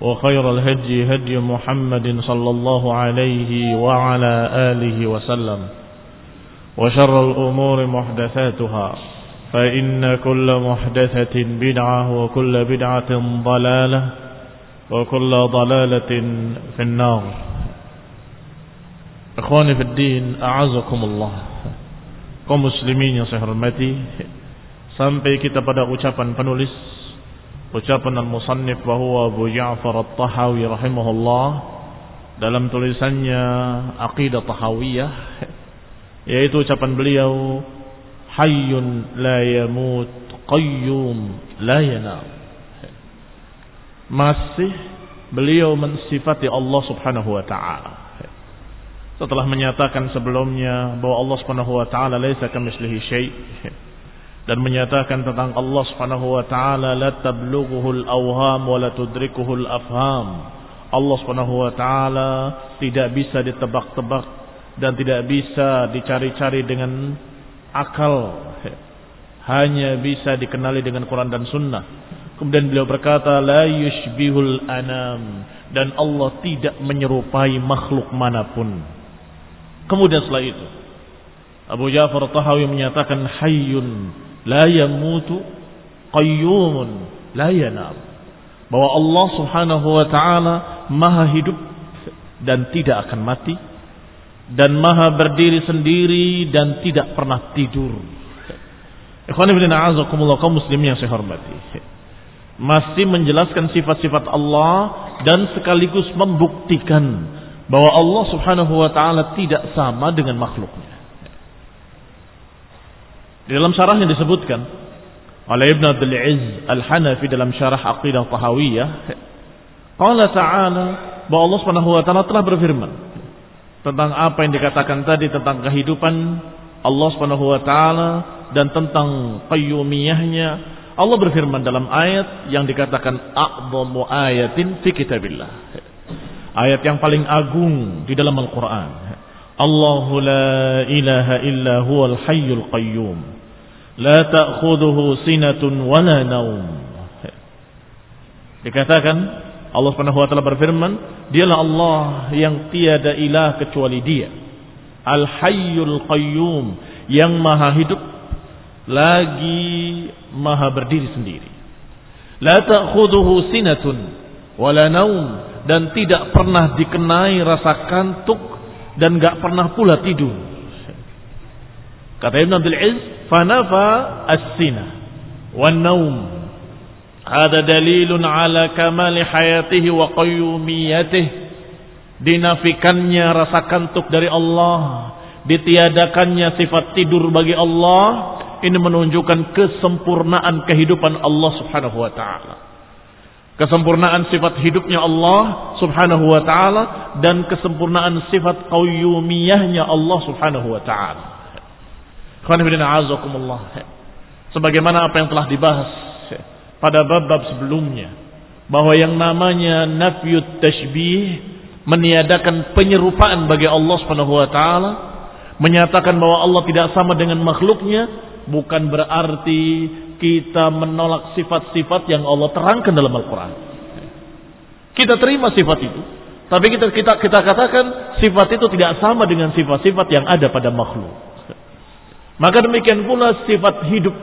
وخير الهدي هدي محمد صلى الله عليه وعلى آله وسلم وشر الأمور محدثاتها فإن كل محدثة بدعة وكل بدعة ضلالة وكل ضلالة في النار. إخواني في الدين أعزكم الله. Kaum muslimin yang saya hormati sampai kita pada ucapan penulis ucapan al-musannif bahwa Abu Ja'far At-Tahawi rahimahullah dalam tulisannya Aqidah Tahawiyah yaitu ucapan beliau hayyun la yamut qayyum la yanam. Masih beliau mensifati Allah Subhanahu wa taala. Setelah menyatakan sebelumnya bahwa Allah Subhanahu wa taala laisa kamitslihi syai' dan menyatakan tentang Allah Subhanahu wa taala la tablughuhul awham wa la tudrikuhul afham. Allah Subhanahu wa taala tidak bisa ditebak-tebak dan tidak bisa dicari-cari dengan akal. Hanya bisa dikenali dengan Quran dan Sunnah. Kemudian beliau berkata la yushbihul anam dan Allah tidak menyerupai makhluk mana pun. Kemudian setelah itu Abu Ja'far Tahawi menyatakan hayyun la yamutu qayyumun la yanam bahwa Allah Subhanahu wa taala maha hidup dan tidak akan mati dan maha berdiri sendiri dan tidak pernah tidur. Ikhwan ibn a'azakumullah kaum muslimin yang saya hormati. Masih menjelaskan sifat-sifat Allah dan sekaligus membuktikan bahwa Allah Subhanahu wa taala tidak sama dengan makhluknya. Di dalam syarahnya disebutkan oleh Ibn Abdul Izz Al-Hanafi dalam syarah Aqidah Tahawiyah, Allah Ta'ala bahwa Allah Subhanahu wa taala telah berfirman tentang apa yang dikatakan tadi tentang kehidupan Allah Subhanahu wa taala dan tentang qayyumiyahnya. Allah berfirman dalam ayat yang dikatakan a'dhamu ayatin fi kitabillah. Ayat yang paling agung di dalam Al-Qur'an. Allahu la ilaha illa huwal hayyul qayyum la ta'khudhuhu sinatun wala naum. Dikatakan Allah Subhanahu wa taala berfirman, dialah Allah yang tiada ilah kecuali Dia. Al-Hayyul Qayyum yang maha hidup lagi maha berdiri sendiri. La ta'khudhuhu sinatun wala naum dan tidak pernah dikenai rasa kantuk dan enggak pernah pula tidur. Kata Ibn Abdul fanafa as-sina wan naum hada dalilun ala kamali hayatihi wa qayyumiyatihi dinafikannya rasa kantuk dari Allah, ditiadakannya sifat tidur bagi Allah, ini menunjukkan kesempurnaan kehidupan Allah Subhanahu wa taala. Kesempurnaan sifat hidupnya Allah Subhanahu wa taala dan kesempurnaan sifat qayyumiyahnya Allah Subhanahu wa taala. Sebagaimana apa yang telah dibahas pada bab-bab sebelumnya. Bahwa yang namanya nafyut tashbih meniadakan penyerupaan bagi Allah Subhanahu wa taala, menyatakan bahwa Allah tidak sama dengan makhluknya bukan berarti kita menolak sifat-sifat yang Allah terangkan dalam Al-Qur'an. Kita terima sifat itu, tapi kita kita kita katakan sifat itu tidak sama dengan sifat-sifat yang ada pada makhluk. Maka demikian pula sifat hidup.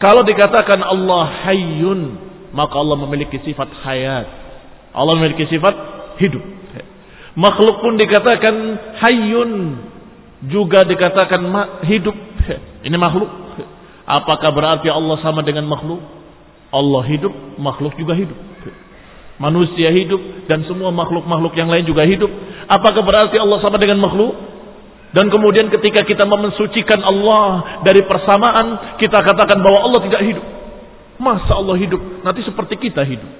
Kalau dikatakan Allah hayyun, maka Allah memiliki sifat hayat. Allah memiliki sifat hidup. Makhluk pun dikatakan hayyun. Juga dikatakan hidup. Ini makhluk. Apakah berarti Allah sama dengan makhluk? Allah hidup, makhluk juga hidup. Manusia hidup dan semua makhluk-makhluk yang lain juga hidup. Apakah berarti Allah sama dengan makhluk? Dan kemudian ketika kita memensucikan Allah dari persamaan, kita katakan bahwa Allah tidak hidup. Masa Allah hidup? Nanti seperti kita hidup.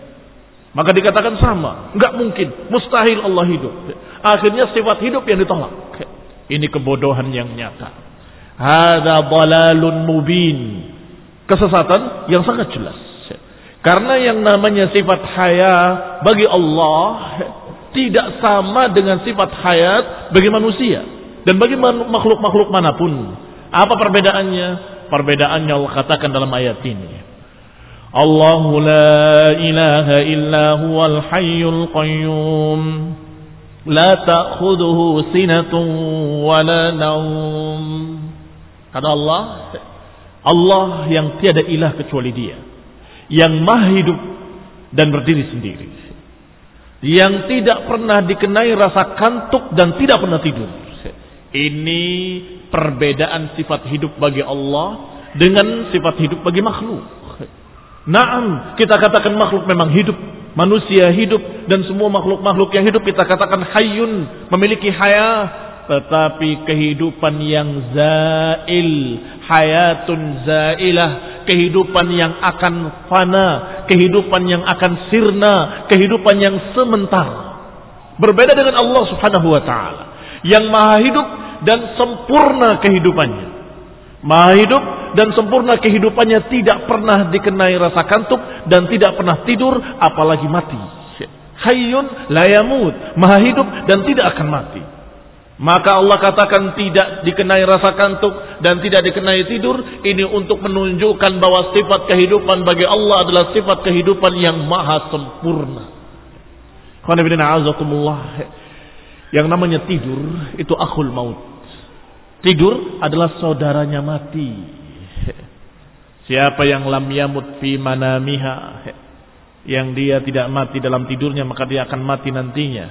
Maka dikatakan sama. Enggak mungkin. Mustahil Allah hidup. Akhirnya sifat hidup yang ditolak. Ini kebodohan yang nyata. Hada balalun mubin. Kesesatan yang sangat jelas. Karena yang namanya sifat haya bagi Allah tidak sama dengan sifat hayat bagi manusia. Dan bagi makhluk-makhluk mana pun. Apa perbedaannya? Perbedaannya Allah katakan dalam ayat ini. Allahu la ilaha illa huwal hayyul qayyum. La ta'khuduhu sinatun wa la naum. Kata Allah, Allah yang tiada ilah kecuali dia. Yang maha hidup dan berdiri sendiri. Yang tidak pernah dikenai rasa kantuk dan tidak pernah tidur ini perbedaan sifat hidup bagi Allah dengan sifat hidup bagi makhluk. Naam, kita katakan makhluk memang hidup, manusia hidup dan semua makhluk-makhluk yang hidup kita katakan hayyun, memiliki haya, tetapi kehidupan yang zail, hayatun zailah, kehidupan yang akan fana, kehidupan yang akan sirna, kehidupan yang sementara. Berbeda dengan Allah Subhanahu wa taala yang maha hidup dan sempurna kehidupannya. Maha hidup dan sempurna kehidupannya tidak pernah dikenai rasa kantuk dan tidak pernah tidur apalagi mati. Hayyun layamut, maha hidup dan tidak akan mati. Maka Allah katakan tidak dikenai rasa kantuk dan tidak dikenai tidur. Ini untuk menunjukkan bahwa sifat kehidupan bagi Allah adalah sifat kehidupan yang maha sempurna. Yang namanya tidur itu akhul maut. Tidur adalah saudaranya mati. Siapa yang lam yamut fi manamiha yang dia tidak mati dalam tidurnya maka dia akan mati nantinya.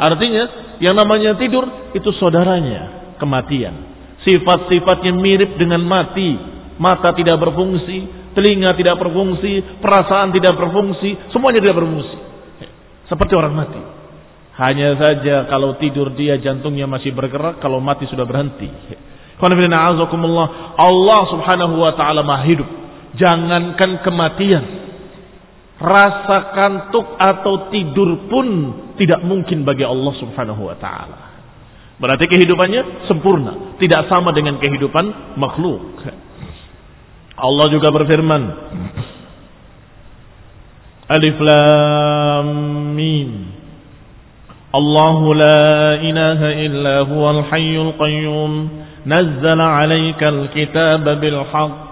Artinya yang namanya tidur itu saudaranya kematian. Sifat-sifatnya mirip dengan mati. Mata tidak berfungsi, telinga tidak berfungsi, perasaan tidak berfungsi, semuanya tidak berfungsi. Seperti orang mati. Hanya saja kalau tidur dia jantungnya masih bergerak, kalau mati sudah berhenti. Allah subhanahu wa ta'ala maha hidup. Jangankan kematian. Rasa kantuk atau tidur pun tidak mungkin bagi Allah subhanahu wa ta'ala. Berarti kehidupannya sempurna. Tidak sama dengan kehidupan makhluk. Allah juga berfirman. Alif Lam Mim. الله لا إله إلا هو الحي القيوم نزل عليك الكتاب بالحق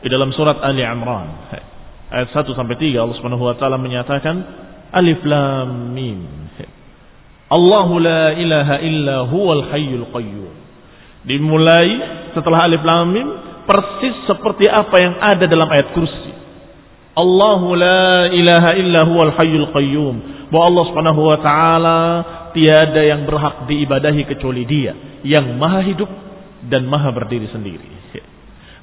di dalam surat Ali Imran ayat 1 sampai 3 Allah Subhanahu wa taala menyatakan alif lam mim Allahu la ilaha illa huwal hayyul qayyum dimulai setelah alif lam mim persis seperti apa yang ada dalam ayat kursi Allahu la ilaha illa huwal hayyul qayyum bahwa Allah Subhanahu wa taala tiada yang berhak diibadahi kecuali Dia yang maha hidup dan maha berdiri sendiri.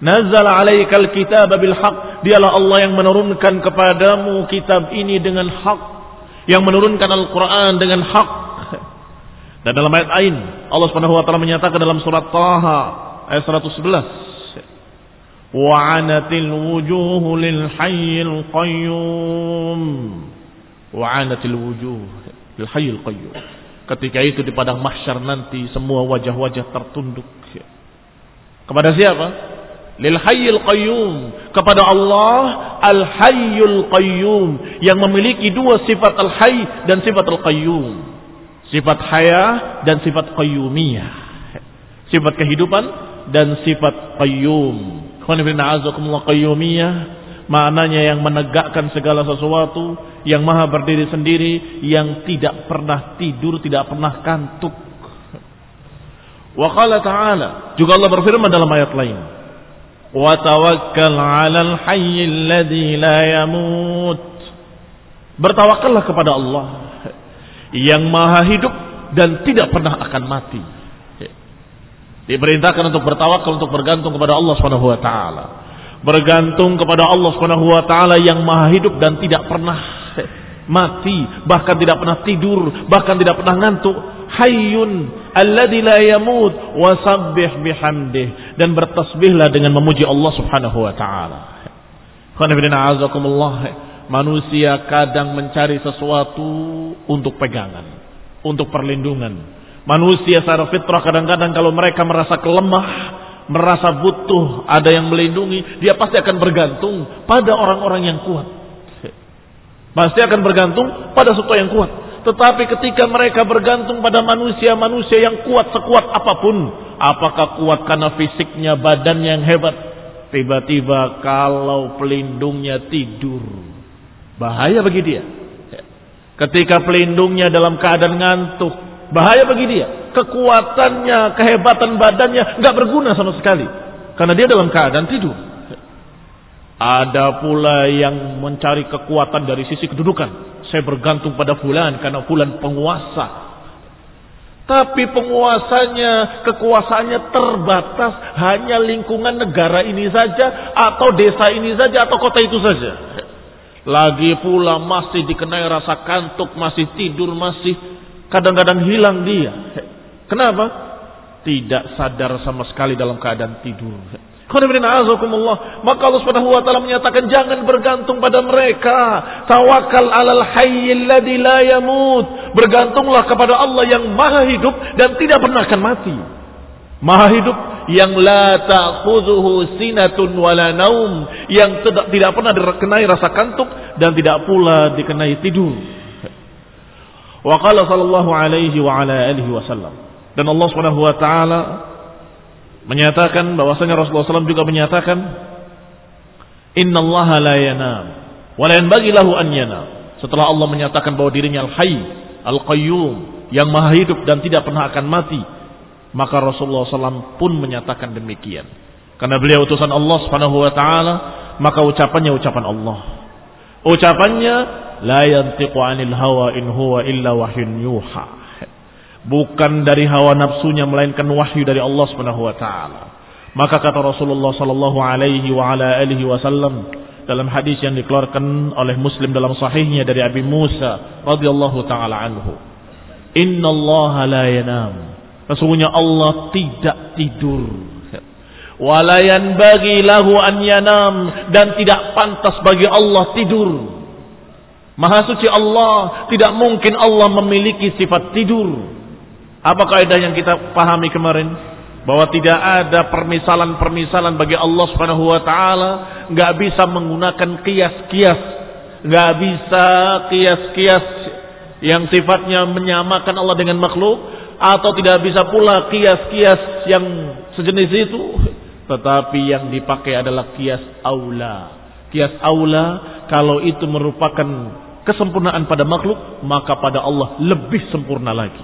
Nazal alaikal kitab bil haq. Dialah Allah yang menurunkan kepadamu kitab ini dengan hak. Yang menurunkan Al-Quran dengan hak. Dan dalam ayat lain Allah Subhanahu wa taala menyatakan dalam surat Taha ayat 111 Lil hayyil qayyum wa'anatil wujuh lil hayyul qayyum. Ketika itu di padang mahsyar nanti semua wajah-wajah tertunduk. Kepada siapa? Lil hayyul qayyum. Kepada Allah al hayyul qayyum yang memiliki dua sifat al hayy dan sifat al qayyum. Sifat haya dan sifat qayyumiyah. Sifat kehidupan dan sifat qayyum. Maknanya yang menegakkan segala sesuatu yang maha berdiri sendiri, yang tidak pernah tidur, tidak pernah kantuk. Wa qala ta'ala, juga Allah berfirman dalam ayat lain. Wa tawakkal 'alal hayyil ladzi la yamut. Bertawakallah kepada Allah yang maha hidup dan tidak pernah akan mati. Diperintahkan untuk bertawakal untuk bergantung kepada Allah Subhanahu wa taala. Bergantung kepada Allah Subhanahu wa taala yang maha hidup dan tidak pernah mati, bahkan tidak pernah tidur, bahkan tidak pernah ngantuk. Hayyun alladzi la yamut wasabbih bihamdih dan bertasbihlah dengan memuji Allah Subhanahu wa taala. Manusia kadang mencari sesuatu untuk pegangan, untuk perlindungan, Manusia secara fitrah kadang-kadang kalau mereka merasa kelemah, merasa butuh ada yang melindungi, dia pasti akan bergantung pada orang-orang yang kuat. Pasti akan bergantung pada sesuatu yang kuat. Tetapi ketika mereka bergantung pada manusia-manusia yang kuat sekuat apa pun, apakah kuat karena fisiknya, badannya yang hebat, tiba-tiba kalau pelindungnya tidur, bahaya bagi dia. Ketika pelindungnya dalam keadaan ngantuk, Bahaya bagi dia. Kekuatannya, kehebatan badannya nggak berguna sama sekali. Karena dia dalam keadaan tidur. Ada pula yang mencari kekuatan dari sisi kedudukan. Saya bergantung pada fulan karena fulan penguasa. Tapi penguasanya, kekuasaannya terbatas hanya lingkungan negara ini saja, atau desa ini saja, atau kota itu saja. Lagi pula masih dikenai rasa kantuk, masih tidur, masih Kadang-kadang hilang dia. Kenapa? Tidak sadar sama sekali dalam keadaan tidur. Maka Allah Subhanahu wa taala menyatakan jangan bergantung pada mereka. Tawakal 'alal hayyil ladzi la yamut. Bergantunglah kepada Allah yang Maha hidup dan tidak pernah akan mati. Maha hidup yang la ta'khudhuhu sinatun wala naum, yang tidak tidak pernah dikenai rasa kantuk dan tidak pula dikenai tidur. Wa qala sallallahu alaihi wa ala alihi wasallam. Dan Allah Subhanahu wa taala menyatakan bahwasanya Rasulullah SAW juga menyatakan Inna Allah la yanam wa la yanbaghi lahu an yanam. Setelah Allah menyatakan bahwa dirinya Al-Hayy, Al-Qayyum, yang maha hidup dan tidak pernah akan mati, maka Rasulullah SAW pun menyatakan demikian. Karena beliau utusan Allah Subhanahu wa taala, maka ucapannya ucapan Allah. Ucapannya la yantiqu anil hawa in huwa illa wahyun yuha. Bukan dari hawa nafsunya melainkan wahyu dari Allah Subhanahu wa taala. Maka kata Rasulullah sallallahu alaihi wa ala alihi wasallam dalam hadis yang dikeluarkan oleh Muslim dalam sahihnya dari Abi Musa radhiyallahu taala anhu. Inna Allah la yanam. Sesungguhnya Allah tidak tidur. Walayan bagi lahu an yanam dan tidak pantas bagi Allah tidur. Maha suci Allah, tidak mungkin Allah memiliki sifat tidur. Apa kaidah yang kita pahami kemarin? Bahwa tidak ada permisalan-permisalan bagi Allah Subhanahu wa taala, nggak bisa menggunakan kias-kias, nggak bisa kias-kias yang sifatnya menyamakan Allah dengan makhluk atau tidak bisa pula kias-kias yang sejenis itu, tetapi yang dipakai adalah kias aula. Kias aula kalau itu merupakan kesempurnaan pada makhluk, maka pada Allah lebih sempurna lagi.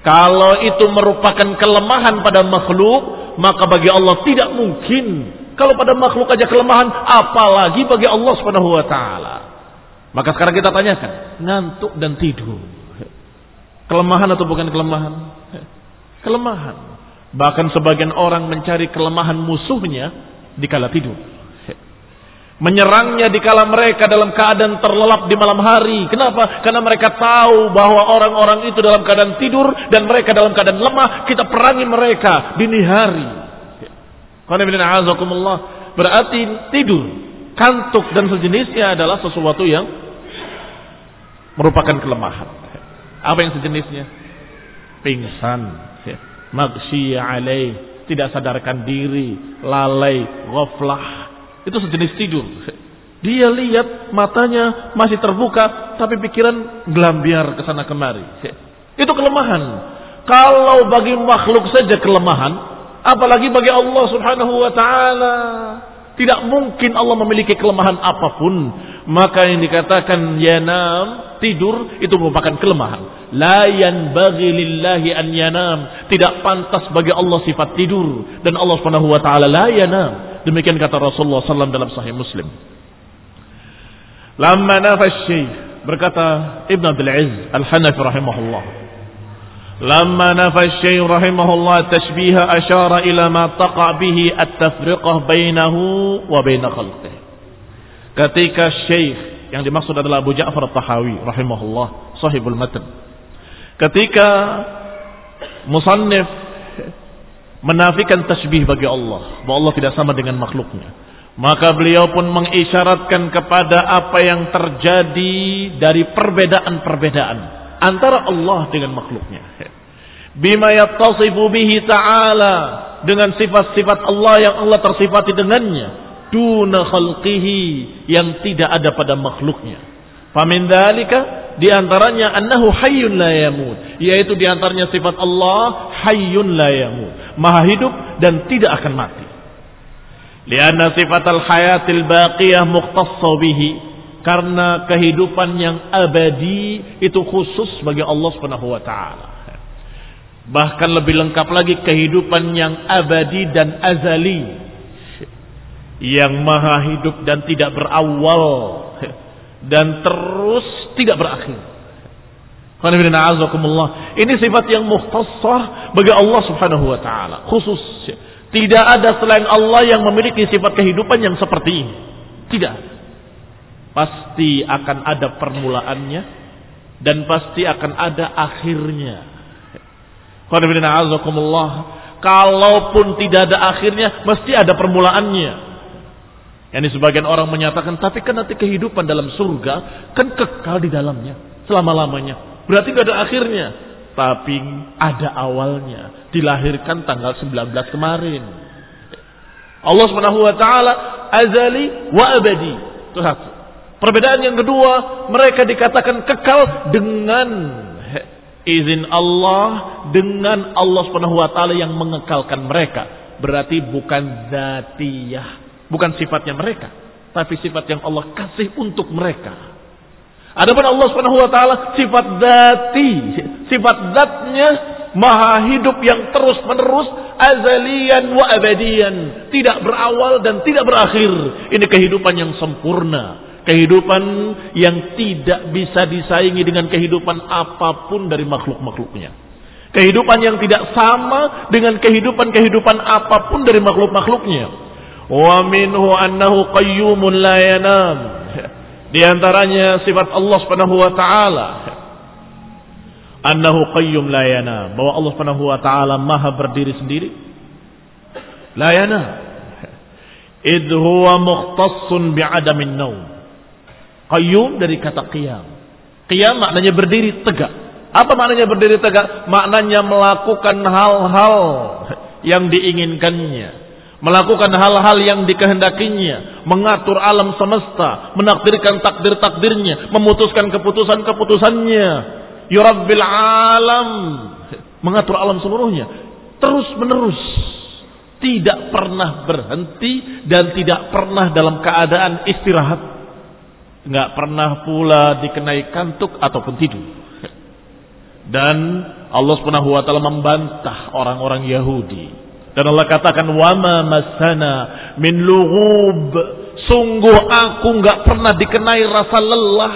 Kalau itu merupakan kelemahan pada makhluk, maka bagi Allah tidak mungkin. Kalau pada makhluk aja kelemahan, apalagi bagi Allah Subhanahu wa taala. Maka sekarang kita tanyakan, ngantuk dan tidur. Kelemahan atau bukan kelemahan? Kelemahan. Bahkan sebagian orang mencari kelemahan musuhnya di kala tidur menyerangnya di kala mereka dalam keadaan terlelap di malam hari. Kenapa? Karena mereka tahu bahwa orang-orang itu dalam keadaan tidur dan mereka dalam keadaan lemah, kita perangi mereka dini hari. Berarti tidur, kantuk dan sejenisnya adalah sesuatu yang merupakan kelemahan. Apa yang sejenisnya? Pingsan, magsiyah alaih, tidak sadarkan diri, lalai, ghaflah, itu sejenis tidur. Dia lihat matanya masih terbuka, tapi pikiran gelambiar ke sana kemari. Itu kelemahan. Kalau bagi makhluk saja kelemahan, apalagi bagi Allah Subhanahu wa taala. Tidak mungkin Allah memiliki kelemahan apa pun. Maka yang dikatakan yanam, tidur itu merupakan kelemahan. La yanbaghi lillahi an yanam. Tidak pantas bagi Allah sifat tidur dan Allah Subhanahu wa taala la yanam. Demikian kata Rasulullah SAW dalam Sahih Muslim. Lama nafas syekh Berkata Ibn Abdul Aziz Al-Hanafi rahimahullah. Lama nafas syekh rahimahullah tashbiha asyara ila ma taqa bihi at-tafriqah bainahu wa baina khalqih. Ketika syekh yang dimaksud adalah Abu Ja'far At-Tahawi rahimahullah sahibul matan. Ketika musannif menafikan tasbih bagi Allah, bahwa Allah tidak sama dengan makhluknya. Maka beliau pun mengisyaratkan kepada apa yang terjadi dari perbedaan-perbedaan antara Allah dengan makhluknya. Bima yattasifu bihi ta'ala dengan sifat-sifat Allah yang Allah tersifati dengannya. Duna khalqihi yang tidak ada pada makhluknya. Famin dalika di antaranya annahu hayyun la yamut, yaitu di antaranya sifat Allah hayyun la yamut, maha hidup dan tidak akan mati. Lianna sifatal hayatil baqiyah mukhtassa bihi. Karena kehidupan yang abadi itu khusus bagi Allah Subhanahu wa taala. Bahkan lebih lengkap lagi kehidupan yang abadi dan azali. Yang maha hidup dan tidak berawal dan terus tidak berakhir. Ini sifat yang muhtassah bagi Allah Subhanahu wa taala, khusus tidak ada selain Allah yang memiliki sifat kehidupan yang seperti ini. Tidak. Pasti akan ada permulaannya dan pasti akan ada akhirnya. Kalaupun tidak ada akhirnya, mesti ada permulaannya. Ini sebagian orang menyatakan, tapi kan nanti kehidupan dalam surga kan kekal di dalamnya selama-lamanya. Berarti gak ada akhirnya. Tapi ada awalnya dilahirkan tanggal 19 kemarin. Allah Subhanahu wa taala azali wa abadi. Itu satu. Perbedaan yang kedua mereka dikatakan kekal dengan izin Allah dengan Allah Subhanahu wa taala yang mengekalkan mereka. Berarti bukan zatiyah bukan sifatnya mereka tapi sifat yang Allah kasih untuk mereka Adapun Allah Subhanahu wa taala sifat dzati, sifat zatnya maha hidup yang terus menerus azalian wa abadian, tidak berawal dan tidak berakhir. Ini kehidupan yang sempurna, kehidupan yang tidak bisa disaingi dengan kehidupan apa pun dari makhluk-makhluknya. Kehidupan yang tidak sama dengan kehidupan-kehidupan apa pun dari makhluk-makhluknya. Wa minhu annahu qayyumun la yanam di antaranya sifat Allah Subhanahu wa taala annahu qayyum la yana, bahwa Allah Subhanahu wa taala maha berdiri sendiri. La yana. Id huwa mukhtassun bi'adamin naum. Qayyum dari kata qiyam. Qiyam maknanya berdiri tegak. Apa maknanya berdiri tegak? Maknanya melakukan hal-hal yang diinginkannya melakukan hal-hal yang dikehendakinya, mengatur alam semesta, menakdirkan takdir-takdirnya, memutuskan keputusan-keputusannya. Yurabbil alam, mengatur alam seluruhnya, terus menerus, tidak pernah berhenti dan tidak pernah dalam keadaan istirahat, nggak pernah pula dikenai kantuk ataupun tidur. Dan Allah Subhanahu wa membantah orang-orang Yahudi dan Allah katakan wama masana min lughub. Sungguh aku nggak pernah dikenai rasa lelah.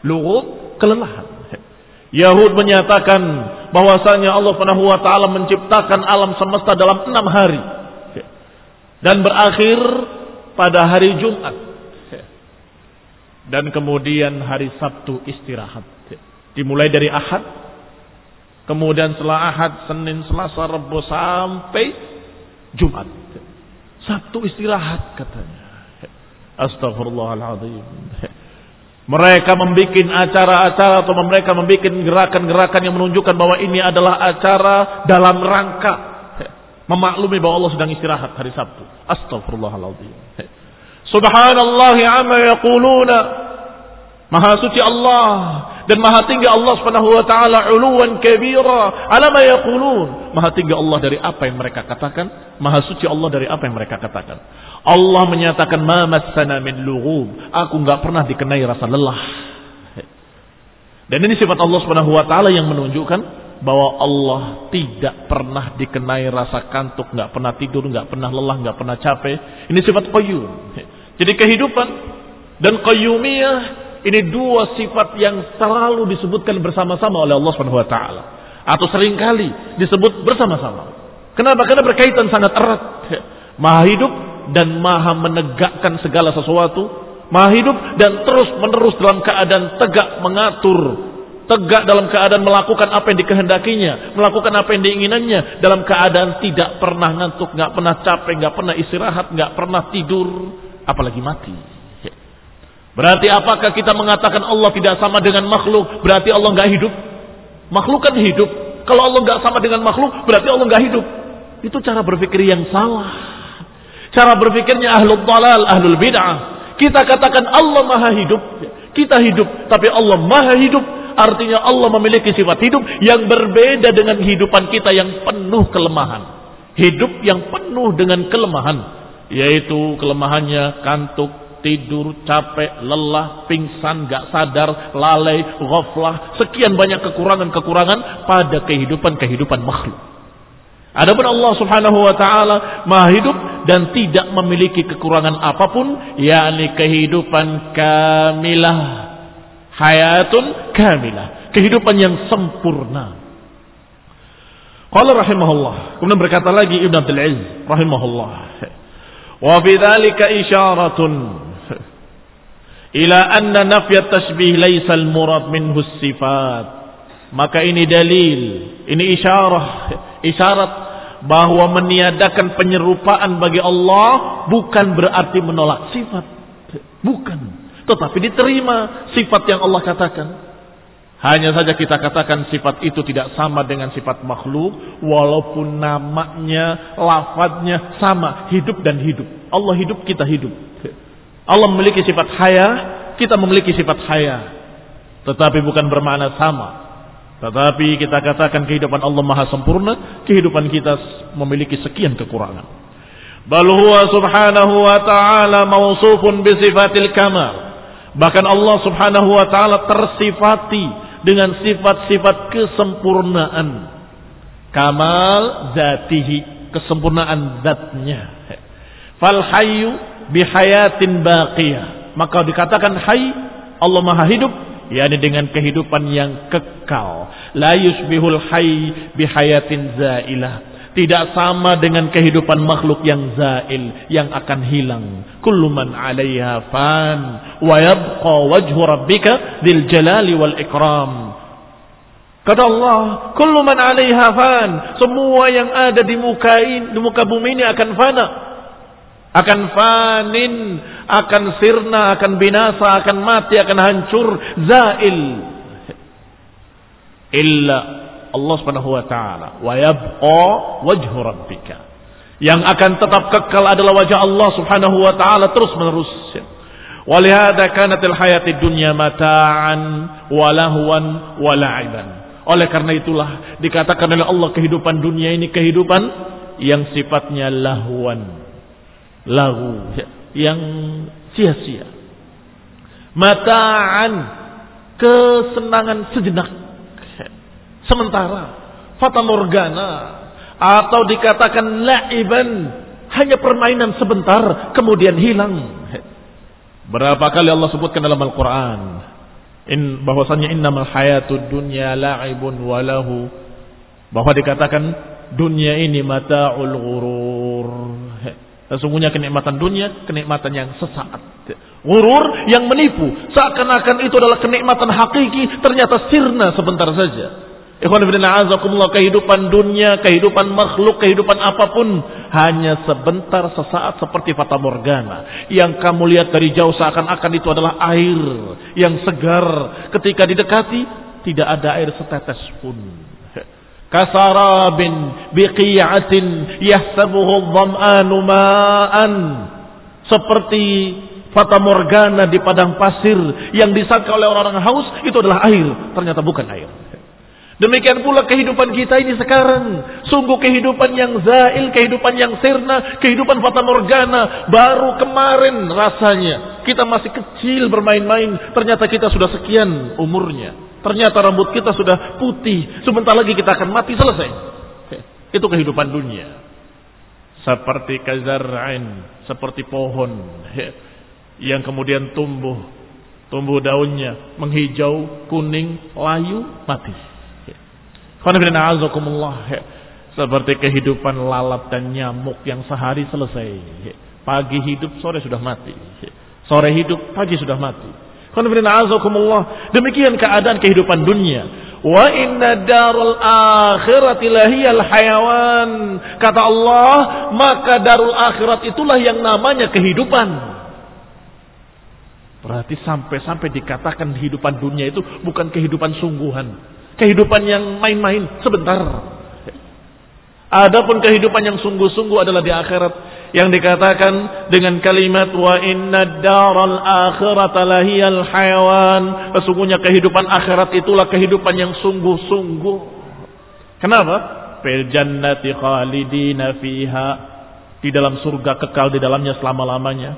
Lughub kelelahan. Yahud menyatakan bahwasanya Allah Subhanahu wa taala menciptakan alam semesta dalam enam hari dan berakhir pada hari Jumat dan kemudian hari Sabtu istirahat dimulai dari Ahad Kemudian setelah Ahad, Senin, Selasa, Rabu sampai Jumat. Sabtu istirahat katanya. Astagfirullahaladzim. Mereka membuat acara-acara atau mereka membuat gerakan-gerakan yang menunjukkan bahwa ini adalah acara dalam rangka memaklumi bahwa Allah sedang istirahat hari Sabtu. Astagfirullahaladzim. Subhanallah amma yaquluna. Maha suci Allah dan maha tinggi Allah Subhanahu wa taala uluwan kabira. Ala ma yaqulun. Maha tinggi Allah dari apa yang mereka katakan maha suci Allah dari apa yang mereka katakan. Allah menyatakan ma massana min lughub. Aku enggak pernah dikenai rasa lelah. Dan ini sifat Allah Subhanahu wa taala yang menunjukkan bahwa Allah tidak pernah dikenai rasa kantuk, nggak pernah tidur, nggak pernah lelah, nggak pernah capek. Ini sifat qayyum. Jadi kehidupan dan qayyumiyah Ini dua sifat yang selalu disebutkan bersama-sama oleh Allah Subhanahu wa taala atau sering kali disebut bersama-sama. Kenapa? Karena berkaitan sangat erat. Maha hidup dan maha menegakkan segala sesuatu. Maha hidup dan terus menerus dalam keadaan tegak mengatur. Tegak dalam keadaan melakukan apa yang dikehendakinya. Melakukan apa yang diinginannya. Dalam keadaan tidak pernah ngantuk, nggak pernah capek, nggak pernah istirahat, nggak pernah tidur. Apalagi mati. Berarti apakah kita mengatakan Allah tidak sama dengan makhluk? Berarti Allah nggak hidup? Makhluk kan hidup. Kalau Allah nggak sama dengan makhluk, berarti Allah nggak hidup. Itu cara berpikir yang salah. Cara berpikirnya ahlul dalal, ahlul bid'ah. Kita katakan Allah maha hidup. Kita hidup, tapi Allah maha hidup. Artinya Allah memiliki sifat hidup yang berbeda dengan kehidupan kita yang penuh kelemahan. Hidup yang penuh dengan kelemahan. Yaitu kelemahannya kantuk, tidur, capek, lelah, pingsan, gak sadar, lalai, ghaflah, sekian banyak kekurangan-kekurangan pada kehidupan-kehidupan makhluk. Adapun Allah Subhanahu wa taala Maha hidup dan tidak memiliki kekurangan apa pun, yakni kehidupan kamilah. Hayatun kamilah, kehidupan yang sempurna. Qala rahimahullah. Kemudian berkata lagi Ibn Abdul Aziz rahimahullah. Wa fi dzalika isyaratun ila anna nafya tasbih laisa al-murad minhu sifat. Maka ini dalil, ini isyarah, isyarat bahwa meniadakan penyerupaan bagi Allah bukan berarti menolak sifat. Bukan. Tetapi diterima sifat yang Allah katakan. Hanya saja kita katakan sifat itu tidak sama dengan sifat makhluk. Walaupun namanya, lafadznya sama. Hidup dan hidup. Allah hidup, kita hidup. Allah memiliki sifat haya, kita memiliki sifat haya. Tetapi bukan bermakna sama. Tetapi kita katakan kehidupan Allah maha sempurna, kehidupan kita memiliki sekian kekurangan. Bal huwa subhanahu wa ta'ala mausufun bisifatil kamal. Bahkan Allah subhanahu wa ta'ala tersifati dengan sifat-sifat kesempurnaan. Kamal zatihi, kesempurnaan zatnya. Fal hayyu bihayatin baqiyah. Maka dikatakan hay, Allah maha hidup, yakni dengan kehidupan yang kekal. La yusbihul hayy bihayatin zailah. Tidak sama dengan kehidupan makhluk yang zail, yang akan hilang. Kullu man 'alaiha fan wa yabqa wajhu rabbika dzil jalali wal ikram. Kata Allah, kullu man 'alaiha fan, semua yang ada di muka ini, di muka bumi ini akan fana akan fanin, akan sirna, akan binasa, akan mati, akan hancur, zail. Illa Allah Subhanahu wa taala wa yabqa wajhu rabbika. Yang akan tetap kekal adalah wajah Allah Subhanahu wa taala terus menerus. Walihada kanatil hayati dunya mata'an wa lahwan wa la'iban. Oleh karena itulah dikatakan oleh Allah kehidupan dunia ini kehidupan yang sifatnya lahwan, lagu yang sia-sia. Mata'an kesenangan sejenak. Sementara fata morgana atau dikatakan la'iban hanya permainan sebentar kemudian hilang. Berapa kali Allah sebutkan dalam Al-Qur'an in bahwasanya innamal hayatud dunya la'ibun walahu bahwa dikatakan dunia ini mata'ul ghurur Sesungguhnya kenikmatan dunia, kenikmatan yang sesaat. Gurur yang menipu. Seakan-akan itu adalah kenikmatan hakiki, ternyata sirna sebentar saja. Ikhwan ibn a'azakumullah, kehidupan dunia, kehidupan makhluk, kehidupan apa pun. Hanya sebentar, sesaat seperti fata morgana. Yang kamu lihat dari jauh seakan-akan itu adalah air yang segar. Ketika didekati, tidak ada air setetes pun kasarabin biqi'atin yahsabuhu dham'anu ma'an seperti fata morgana di padang pasir yang disangka oleh orang-orang haus itu adalah air. Ternyata bukan air. Demikian pula kehidupan kita ini sekarang. Sungguh kehidupan yang zail kehidupan yang sirna kehidupan fata morgana baru kemarin rasanya kita masih kecil bermain-main ternyata kita sudah sekian umurnya Ternyata rambut kita sudah putih. Sebentar lagi kita akan mati selesai. Itu kehidupan dunia. Seperti kazar'in. Seperti pohon. Yang kemudian tumbuh. tumbuh daunnya menghijau, kuning, layu, mati. Seperti kehidupan lalat dan nyamuk yang sehari selesai. Pagi hidup, sore sudah mati. Sore hidup, pagi sudah mati. Demikian keadaan kehidupan dunia. Wa inna darul akhirati lahiyal hayawan. Kata Allah, maka darul akhirat itulah yang namanya kehidupan. Berarti sampai-sampai dikatakan kehidupan dunia itu bukan kehidupan sungguhan. Kehidupan yang main-main sebentar. Adapun kehidupan yang sungguh-sungguh adalah di akhirat yang dikatakan dengan kalimat wa inna daral akhirata lahiyal hayawan. Sesungguhnya kehidupan akhirat itulah kehidupan yang sungguh-sungguh. Kenapa? Fil jannati khalidina fiha. Di dalam surga kekal di dalamnya selama-lamanya.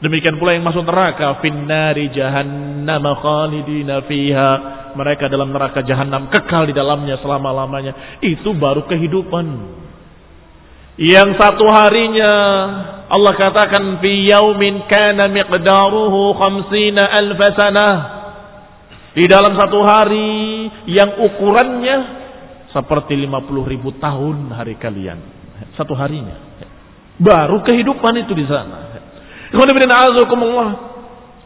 Demikian pula yang masuk neraka finnari jahannam khalidina fiha. Mereka dalam neraka jahanam kekal di dalamnya selama-lamanya. Itu baru kehidupan. Yang satu harinya Allah katakan fi yaumin kana miqdaruhu khamsina alf sanah. Di dalam satu hari yang ukurannya seperti 50 ribu tahun hari kalian. Satu harinya. Baru kehidupan itu di sana.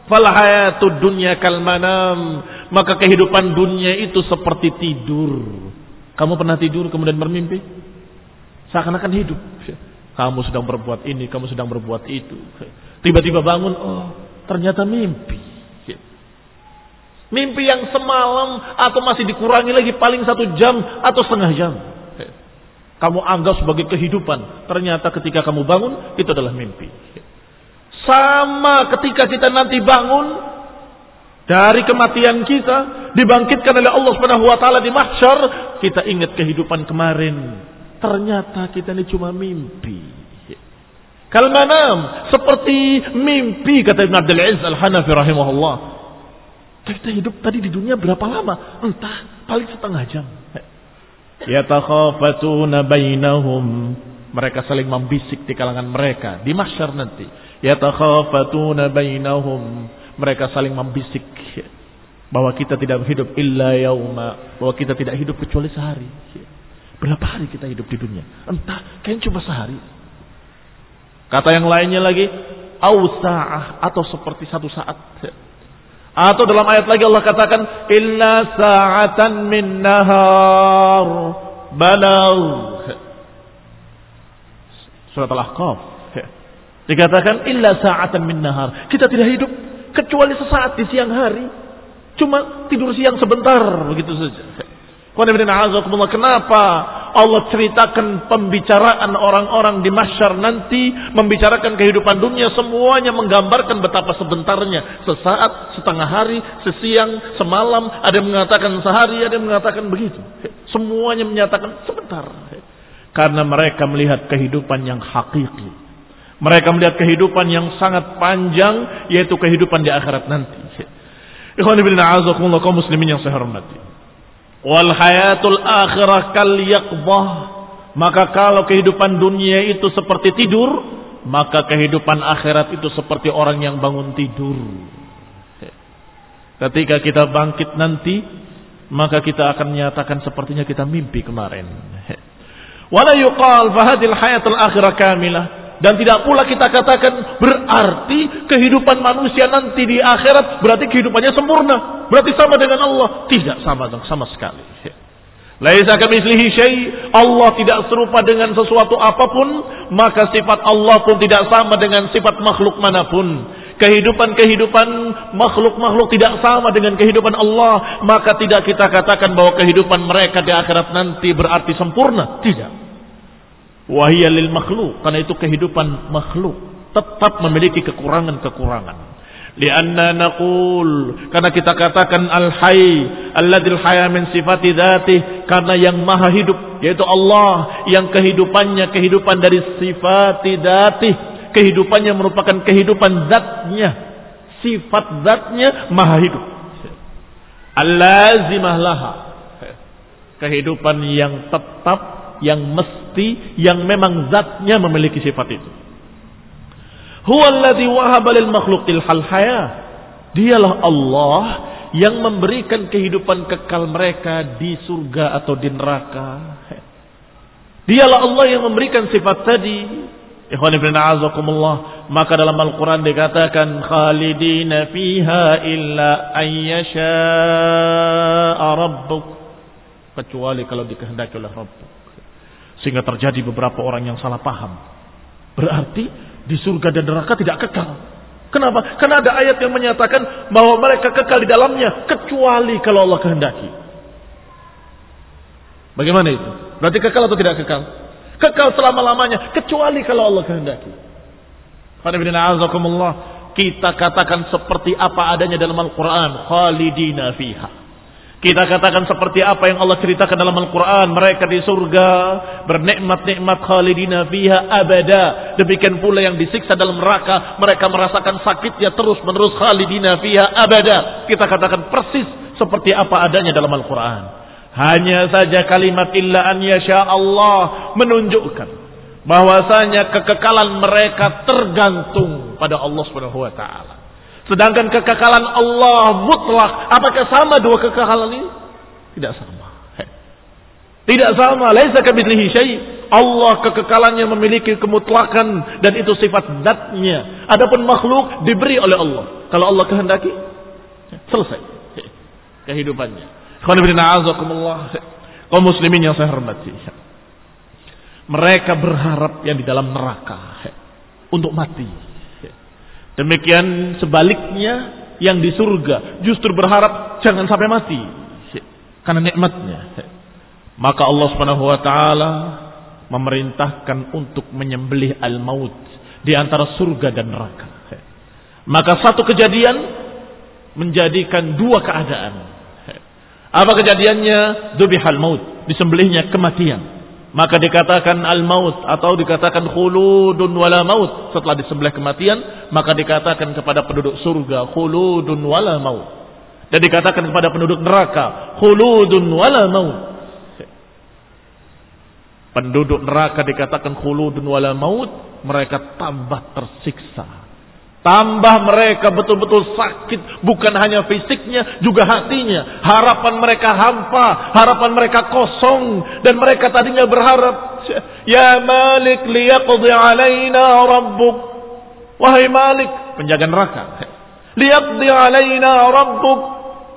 Fal hayatud dunya kal manam. Maka kehidupan dunia itu seperti tidur. Kamu pernah tidur kemudian bermimpi? Seakan-akan hidup. Kamu sedang berbuat ini, kamu sedang berbuat itu. Tiba-tiba bangun, oh ternyata mimpi. Mimpi yang semalam atau masih dikurangi lagi paling satu jam atau setengah jam. Kamu anggap sebagai kehidupan. Ternyata ketika kamu bangun, itu adalah mimpi. Sama ketika kita nanti bangun dari kematian kita dibangkitkan oleh Allah Subhanahu wa taala di mahsyar, kita ingat kehidupan kemarin. Ternyata kita ini cuma mimpi. Kalmanam seperti mimpi kata Ibn Abdul Aziz Al-Hanafi rahimahullah. Kita hidup tadi di dunia berapa lama? Entah, paling setengah jam. Yatakhafatuna bainahum. Mereka saling membisik di kalangan mereka di mahsyar nanti yatakhafatuna bainahum mereka saling membisik bahwa kita tidak hidup illa yauma bahwa kita tidak hidup kecuali sehari berapa hari kita hidup di dunia? Entah kayaknya cuma sehari. Kata yang lainnya lagi ausa'ah atau seperti satu saat. Atau dalam ayat lagi Allah katakan illa sa'atan min nahar. Balagh. Surat al-ahqaf. Dikatakan illa sa'atan min nahar. Kita tidak hidup kecuali sesaat di siang hari. Cuma tidur siang sebentar begitu saja. Kenapa Allah ceritakan pembicaraan orang-orang di masyar nanti membicarakan kehidupan dunia semuanya menggambarkan betapa sebentarnya sesaat, setengah hari, sesiang, semalam, ada yang mengatakan sehari, ada yang mengatakan begitu. Semuanya menyatakan sebentar. Karena mereka melihat kehidupan yang hakiki mereka melihat kehidupan yang sangat panjang yaitu kehidupan di akhirat nanti. Ikhwan kaum muslimin yang saya hormati. Wal hayatul akhirah kal yaqbah. Maka kalau kehidupan dunia itu seperti tidur, maka kehidupan akhirat itu seperti orang yang bangun tidur. Ketika kita bangkit nanti, maka kita akan menyatakan sepertinya kita mimpi kemarin. Wala yuqal fahadil hayatul akhirah kamilah. Dan tidak pula kita katakan berarti kehidupan manusia nanti di akhirat berarti kehidupannya sempurna. Berarti sama dengan Allah. Tidak sama sama sekali. Laisa kamitslihi syai. Allah tidak serupa dengan sesuatu apa pun, maka sifat Allah pun tidak sama dengan sifat makhluk mana pun. Kehidupan-kehidupan makhluk-makhluk tidak sama dengan kehidupan Allah, maka tidak kita katakan bahwa kehidupan mereka di akhirat nanti berarti sempurna. Tidak. Wahiyya lil makhluk. Karena itu kehidupan makhluk. Tetap memiliki kekurangan-kekurangan. Lianna naqul. Karena kita katakan al-hay. Alladil haya min sifati dhatih. Karena yang maha hidup. Yaitu Allah. Yang kehidupannya kehidupan dari sifati dhatih. Kehidupannya merupakan kehidupan zatnya. Sifat zatnya maha hidup. Al-lazimah laha. Kehidupan yang tetap yang mesti yang memang zatnya memiliki sifat itu. Huwa alladhi wahaba lil makhluqil hal haya. Dialah Allah yang memberikan kehidupan kekal mereka di surga atau di neraka. Dialah Allah yang memberikan sifat tadi. Ikhwan ibn a'azakumullah. Maka dalam Al-Quran dikatakan khalidina fiha illa ayyasha'a rabbuk. Kecuali kalau dikehendaki oleh Rabbuk. Sehingga terjadi beberapa orang yang salah paham. Berarti di surga dan neraka tidak kekal. Kenapa? Karena ada ayat yang menyatakan bahwa mereka kekal di dalamnya kecuali kalau Allah kehendaki. Bagaimana itu? Berarti kekal atau tidak kekal? Kekal selama-lamanya kecuali kalau Allah kehendaki. Kita katakan seperti apa adanya dalam Al-Quran. Khalidina fiha. Kita katakan seperti apa yang Allah ceritakan dalam Al-Quran. Mereka di surga bernikmat-nikmat khalidina fiha abada. Demikian pula yang disiksa dalam neraka. Mereka merasakan sakitnya terus menerus khalidina fiha abada. Kita katakan persis seperti apa adanya dalam Al-Quran. Hanya saja kalimat illa an yasha Allah menunjukkan bahwasanya kekekalan mereka tergantung pada Allah wa taala. Sedangkan kekekalan Allah mutlak. Apakah sama dua kekekalan ini? Tidak sama. Tidak sama. Laisa kamitslihi syai. Allah kekekalannya memiliki kemutlakan dan itu sifat zatnya. Adapun makhluk diberi oleh Allah. Kalau Allah kehendaki selesai kehidupannya. Kaum muslimin yang saya hormati. Mereka berharap yang di dalam neraka untuk mati Demikian sebaliknya yang di surga justru berharap jangan sampai mati karena nikmatnya. Maka Allah Subhanahu wa taala memerintahkan untuk menyembelih al-maut di antara surga dan neraka. Maka satu kejadian menjadikan dua keadaan. Apa kejadiannya? Dubihal maut, disembelihnya kematian. Maka dikatakan al-maut atau dikatakan khuludun wala maut. Setelah disembelih kematian, maka dikatakan kepada penduduk surga khuludun wala maut. Dan dikatakan kepada penduduk neraka khuludun wala maut. Penduduk neraka dikatakan khuludun wala maut, mereka tambah tersiksa. Tambah mereka betul-betul sakit. Bukan hanya fisiknya, juga hatinya. Harapan mereka hampa. Harapan mereka kosong. Dan mereka tadinya berharap. Ya Malik liyaqdi alaina rabbuk. Wahai Malik. Penjaga neraka. Liyaqdi alaina rabbuk.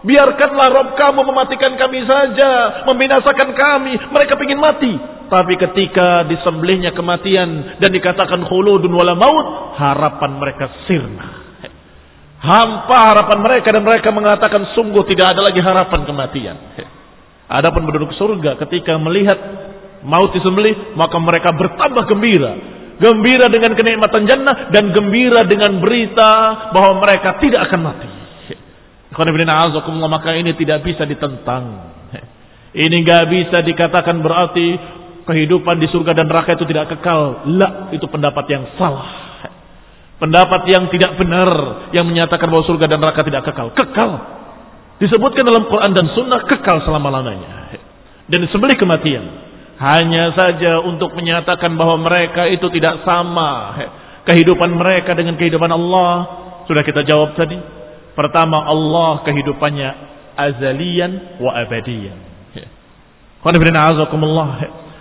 Biarkanlah Rob kamu mematikan kami saja. Membinasakan kami. Mereka ingin mati. Tapi ketika disembelihnya kematian dan dikatakan khuludun wala maut, harapan mereka sirna. Hampa harapan mereka dan mereka mengatakan sungguh tidak ada lagi harapan kematian. Adapun penduduk surga ketika melihat maut disembelih, maka mereka bertambah gembira. Gembira dengan kenikmatan jannah dan gembira dengan berita bahwa mereka tidak akan mati. Maka ini tidak bisa ditentang. Ini nggak bisa dikatakan berarti kehidupan di surga dan neraka itu tidak kekal. La, itu pendapat yang salah. Pendapat yang tidak benar yang menyatakan bahwa surga dan neraka tidak kekal. Kekal. Disebutkan dalam Quran dan Sunnah kekal selama-lamanya. Dan disembelih kematian. Hanya saja untuk menyatakan bahwa mereka itu tidak sama. Kehidupan mereka dengan kehidupan Allah. Sudah kita jawab tadi. Pertama Allah kehidupannya azalian wa abadian. Qanibina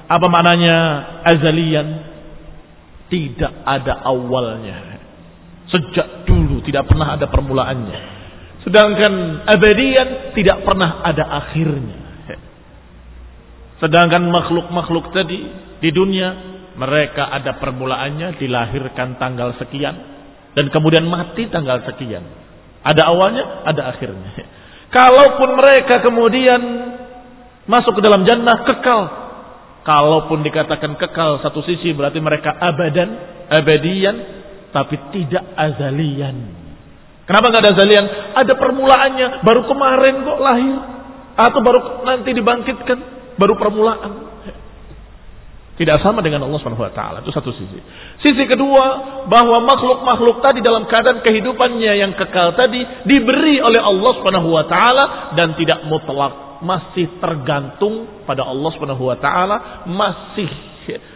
apa maknanya azalian? Tidak ada awalnya. Sejak dulu tidak pernah ada permulaannya. Sedangkan abadian tidak pernah ada akhirnya. Sedangkan makhluk-makhluk tadi di dunia mereka ada permulaannya dilahirkan tanggal sekian dan kemudian mati tanggal sekian. Ada awalnya, ada akhirnya. Kalaupun mereka kemudian masuk ke dalam jannah kekal Kalaupun dikatakan kekal satu sisi berarti mereka abadan, abadian, tapi tidak azalian. Kenapa nggak ada azalian? Ada permulaannya, baru kemarin kok lahir. Atau baru nanti dibangkitkan, baru permulaan. Tidak sama dengan Allah Subhanahu wa taala. Itu satu sisi. Sisi kedua, bahwa makhluk-makhluk tadi dalam keadaan kehidupannya yang kekal tadi diberi oleh Allah Subhanahu wa taala dan tidak mutlak masih tergantung pada Allah Subhanahu wa taala, masih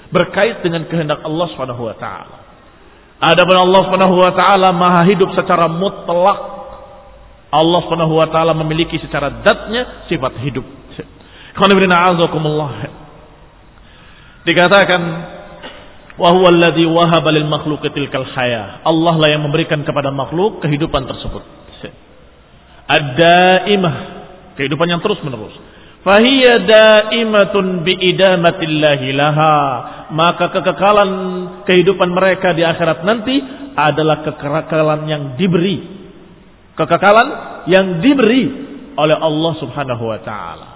berkait dengan kehendak Allah Subhanahu wa taala. Adapun Allah Subhanahu wa taala Maha hidup secara mutlak, Allah Subhanahu wa taala memiliki secara zatnya sifat hidup. Dikatakan. Allah lah yang memberikan kepada makhluk kehidupan tersebut. Ad-daimah, kehidupan yang terus-menerus. Biidamatillahi laha. Maka kekekalan kehidupan mereka di akhirat nanti adalah kekekalan yang diberi. Kekekalan yang diberi oleh Allah Subhanahu wa taala.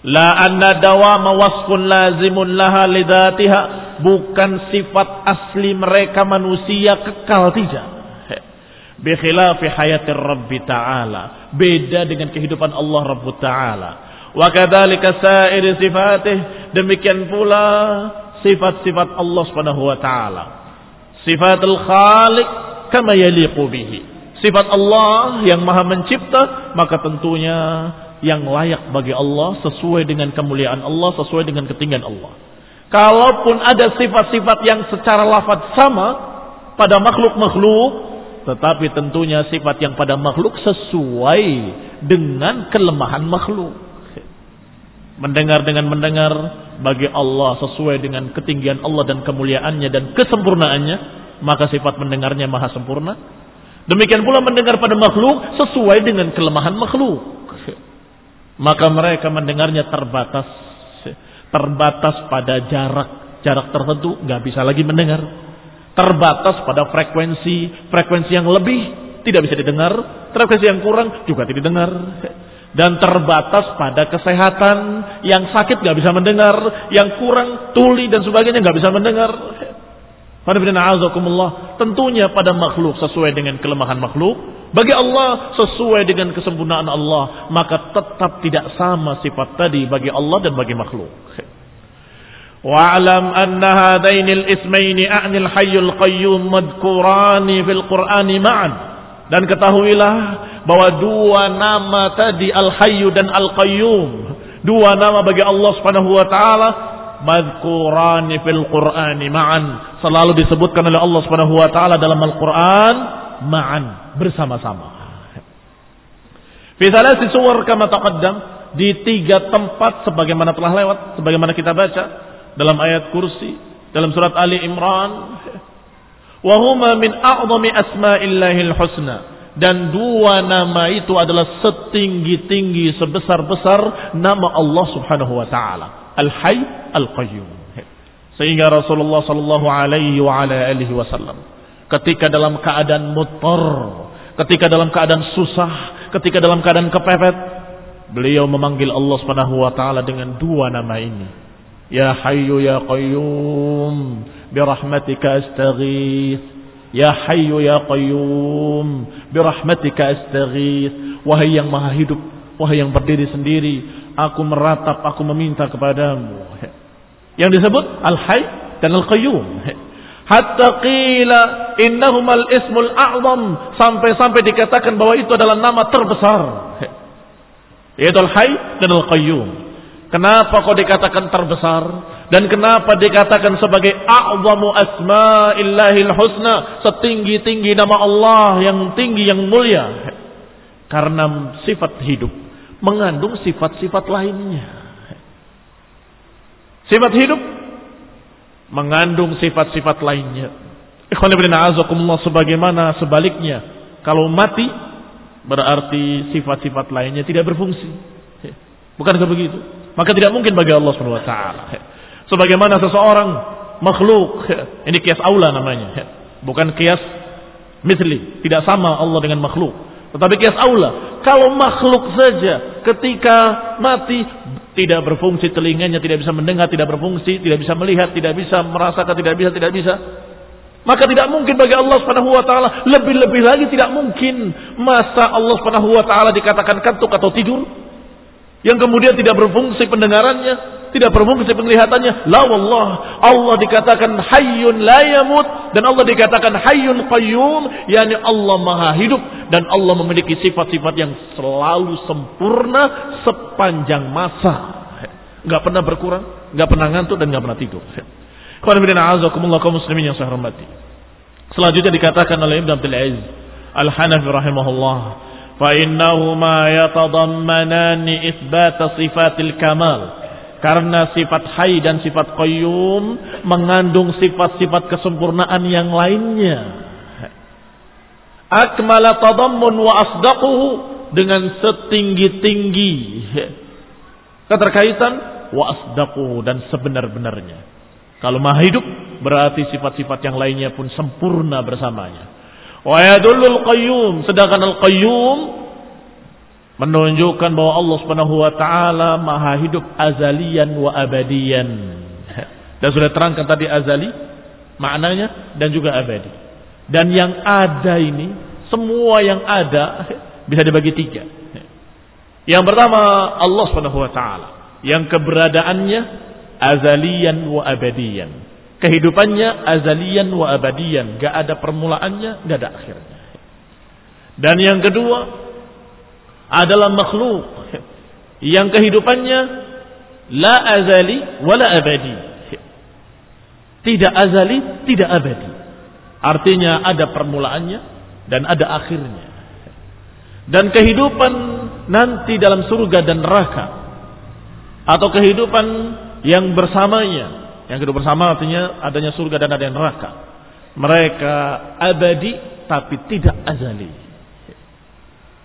La anna dawama wasfun lazimun laha lidatiha. Bukan sifat asli mereka manusia kekal tidak. Bikhilafi hayatir Rabbi Ta'ala. Beda dengan kehidupan Allah Rabbu Ta'ala. Wa kadzalika sa'ir sifatih. Demikian pula sifat-sifat Allah Subhanahu wa taala. Sifatul Khaliq kama yaliqu bihi. Sifat Allah yang Maha Mencipta, maka tentunya yang layak bagi Allah sesuai dengan kemuliaan Allah, sesuai dengan ketinggian Allah. Kalaupun ada sifat-sifat yang secara lafaz sama pada makhluk-makhluk, tetapi tentunya sifat yang pada makhluk sesuai dengan kelemahan makhluk. Mendengar dengan mendengar bagi Allah sesuai dengan ketinggian Allah dan kemuliaannya dan kesempurnaannya, maka sifat mendengarnya maha sempurna. Demikian pula mendengar pada makhluk sesuai dengan kelemahan makhluk maka mereka mendengarnya terbatas. Terbatas pada jarak. Jarak tertentu nggak bisa lagi mendengar. Terbatas pada frekuensi. Frekuensi yang lebih tidak bisa didengar. Frekuensi yang kurang juga tidak didengar. Dan terbatas pada kesehatan. Yang sakit nggak bisa mendengar. Yang kurang tuli dan sebagainya nggak bisa mendengar. Tentunya pada makhluk sesuai dengan kelemahan makhluk. Bagi Allah sesuai dengan kesempurnaan Allah. Maka tetap tidak sama sifat tadi bagi Allah dan bagi makhluk. Wa'alam anna hadainil ismaini a'nil hayyul qayyum madkurani fil qur'ani ma'an. Dan ketahuilah bahwa dua nama tadi al-hayyu dan al-qayyum. Dua nama bagi Allah subhanahu wa ta'ala madhkurani fil Qur'ani ma'an selalu disebutkan oleh Allah Subhanahu wa taala dalam Al-Qur'an ma'an bersama-sama. Fi thalathi suwar kama taqaddam di tiga tempat sebagaimana telah lewat sebagaimana kita baca dalam ayat kursi dalam surat Ali Imran wa huma min a'zami asma'illahil husna dan dua nama itu adalah setinggi-tinggi sebesar-besar nama Allah Subhanahu wa taala Al-Hayy Al-Qayyum. Sehingga Rasulullah sallallahu alaihi wa ala alihi wasallam ketika dalam keadaan mutar, ketika dalam keadaan susah, ketika dalam keadaan kepepet, beliau memanggil Allah Subhanahu wa taala dengan dua nama ini. Ya Hayyu ya Qayyum, bi rahmatika astaghits. Ya Hayyu ya Qayyum, bi rahmatika astaghits. Wahai yang maha hidup, wahai yang berdiri sendiri, aku meratap, aku meminta kepadamu. Yang disebut Al-Hayy dan Al-Qayyum. Hatta qila innahumal ismul a'zam sampai-sampai dikatakan bahwa itu adalah nama terbesar. Yaitu Al-Hayy dan Al-Qayyum. Kenapa kok dikatakan terbesar? Dan kenapa dikatakan sebagai a'zamu asma'illahil husna? Setinggi-tinggi nama Allah yang tinggi, yang mulia. Karena sifat hidup mengandung sifat-sifat lainnya. Sifat hidup mengandung sifat-sifat lainnya. Ikhwan ibn a'azakumullah sebagaimana sebaliknya. Kalau mati berarti sifat-sifat lainnya tidak berfungsi. Bukankah begitu? Maka tidak mungkin bagi Allah Subhanahu wa taala. Sebagaimana seseorang makhluk, ini kias aula namanya. Bukan kias misli, tidak sama Allah dengan makhluk. Tetapi kias aula, kalau makhluk saja ketika mati tidak berfungsi telinganya, tidak bisa mendengar, tidak berfungsi, tidak bisa melihat, tidak bisa merasakan, tidak bisa, tidak bisa. Maka tidak mungkin bagi Allah Subhanahu wa taala, lebih-lebih lagi tidak mungkin masa Allah Subhanahu wa taala dikatakan kantuk atau tidur yang kemudian tidak berfungsi pendengarannya, tidak berfungsi penglihatannya. La wallah. Allah dikatakan hayyun la yamut dan Allah dikatakan hayyun qayyum, yakni Allah Maha hidup dan Allah memiliki sifat-sifat yang selalu sempurna sepanjang masa. Enggak pernah berkurang, enggak pernah ngantuk dan enggak pernah tidur. kaum muslimin yang saya hormati. Selanjutnya dikatakan oleh Ibn Abdul Aziz Al-Hanafi rahimahullah, فإنهما يتضمنان إثبات صفات الكمال karena sifat hay dan sifat qayyum mengandung sifat-sifat kesempurnaan yang lainnya. Akmala tadammun wa asdaquhu dengan setinggi-tinggi keterkaitan wa asdaquhu dan sebenar-benarnya. Kalau maha hidup berarti sifat-sifat yang lainnya pun sempurna bersamanya. Wa yadullul qayyum sedangkan al-qayyum menunjukkan bahwa Allah Subhanahu wa taala maha hidup azalian wa abadian. Dan sudah terangkan tadi azali maknanya dan juga abadi. Dan yang ada ini semua yang ada bisa dibagi tiga. Yang pertama Allah Subhanahu wa taala yang keberadaannya azalian wa abadian. Kehidupannya azalian wa abadian, gak ada permulaannya, gak ada akhirnya. Dan yang kedua adalah makhluk yang kehidupannya la azali wala abadi. Tidak azali, tidak abadi. Artinya ada permulaannya dan ada akhirnya. Dan kehidupan nanti dalam surga dan neraka atau kehidupan yang bersamanya. Yang kedua bersama artinya adanya surga dan ada neraka. Mereka abadi tapi tidak azali.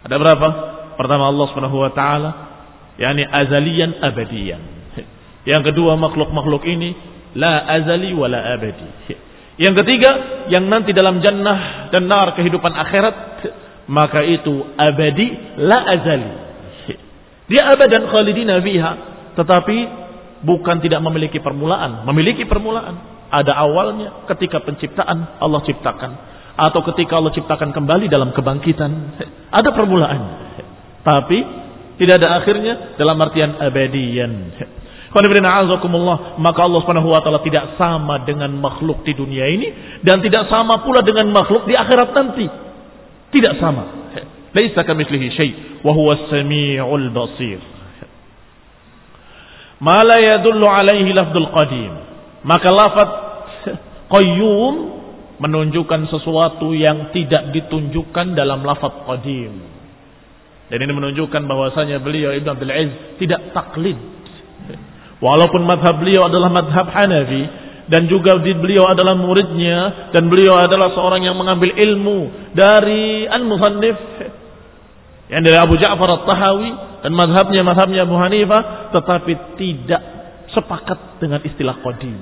Ada berapa? Pertama Allah Subhanahu wa taala yakni azalian abadian. Yang kedua makhluk-makhluk ini la azali wala abadi. Yang ketiga yang nanti dalam jannah dan nar kehidupan akhirat maka itu abadi la azali. Dia abadan khalidina fiha tetapi bukan tidak memiliki permulaan, memiliki permulaan. Ada awalnya ketika penciptaan Allah ciptakan atau ketika Allah ciptakan kembali dalam kebangkitan ada permulaan. Tapi tidak ada akhirnya dalam artian abadian. Maka Allah Subhanahu wa taala tidak sama dengan makhluk di dunia ini dan tidak sama pula dengan makhluk di akhirat nanti. Tidak sama. Laisa kamitslihi syai wa huwa as-sami'ul basir. Ma la yadullu alaihi lafdul qadim. Maka lafaz qayyum menunjukkan sesuatu yang tidak ditunjukkan dalam lafaz qadim. Dan ini menunjukkan bahwasanya beliau Ibn Abdul Aziz tidak taklid. Walaupun madhab beliau adalah madhab Hanafi dan juga beliau adalah muridnya dan beliau adalah seorang yang mengambil ilmu dari Al-Musannif yang dari Abu Ja'far At-Tahawi dan madhabnya madhabnya Abu Hanifah tetapi tidak sepakat dengan istilah qadim.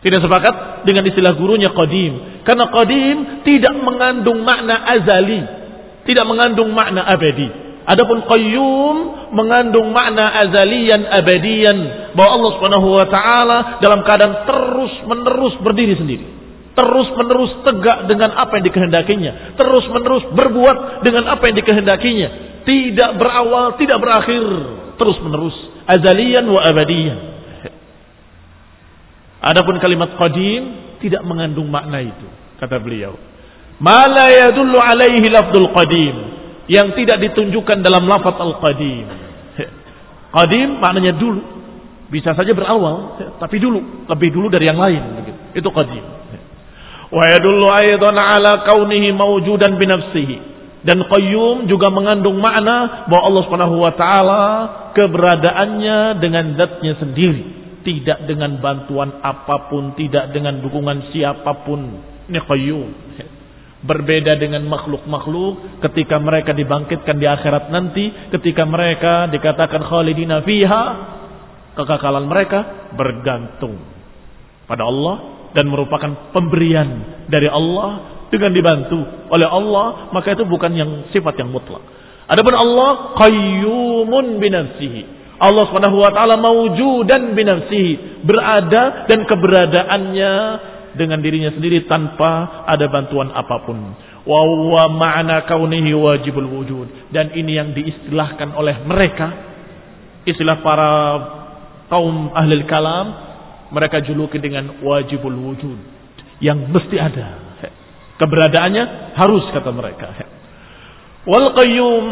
Tidak sepakat dengan istilah gurunya qadim karena qadim tidak mengandung makna azali tidak mengandung makna abadi. Adapun qayyum mengandung makna azalian abadian bahwa Allah Subhanahu wa taala dalam keadaan terus menerus berdiri sendiri. Terus menerus tegak dengan apa yang dikehendakinya, terus menerus berbuat dengan apa yang dikehendakinya, tidak berawal, tidak berakhir, terus menerus azalian wa abadian. Adapun kalimat qadim tidak mengandung makna itu, kata beliau. Mala yadullu alaihi lafdul qadim. Yang tidak ditunjukkan dalam lafaz al-qadim. Qadim maknanya dulu. Bisa saja berawal, tapi dulu. Lebih dulu dari yang lain. Itu qadim. Wa yadullu aydan ala kaunihi mawjudan binafsihi. Dan qayyum juga mengandung makna bahwa Allah Subhanahu wa taala keberadaannya dengan zatnya sendiri, tidak dengan bantuan apa pun, tidak dengan dukungan siapa pun. Ini qayyum. Berbeda dengan makhluk-makhluk ketika mereka dibangkitkan di akhirat nanti, ketika mereka dikatakan khalidina fiha, kekekalan mereka bergantung pada Allah dan merupakan pemberian dari Allah dengan dibantu oleh Allah, maka itu bukan yang sifat yang mutlak. Adapun Allah qayyumun binafsihi. Allah Subhanahu wa taala maujudan binafsihi, berada dan keberadaannya dengan dirinya sendiri tanpa ada bantuan apa pun. Wa huwa ma'na kaunihi wajibul wujud. Dan ini yang diistilahkan oleh mereka, istilah para kaum ahli kalam, mereka juluki dengan wajibul wujud. Yang mesti ada. Keberadaannya harus kata mereka. Wal qayyum